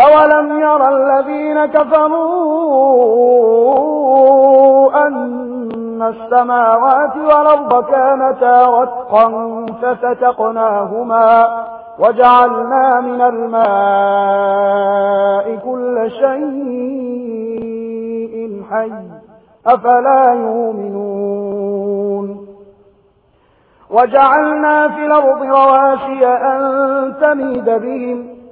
أولم يرى الذين كفروا أن السماوات والأرض كانتا رتقا فستقناهما وجعلنا من الماء كل شيء حي أفلا يؤمنون وجعلنا في الأرض رواسي أن تميد بهم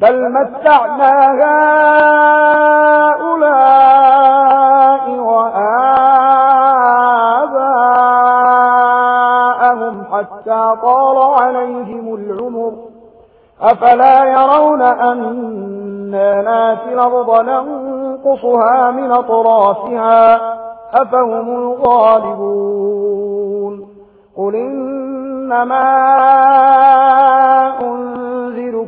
بل متعنا هؤلاء وآباءهم حتى طال عليهم العمر أفلا يرون أنا ناتي الأرض ننقصها من أطرافها أفهم الغالبون قل إنما أنزل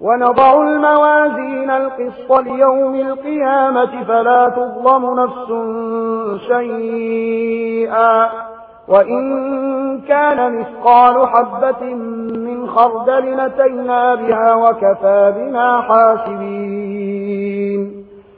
ونضع الموازين القصة ليوم القيامة فلا تظلم نفس شيئا. وإن كان مثقال حبة من خردل نتينا بها وكفى بنا حاسبين.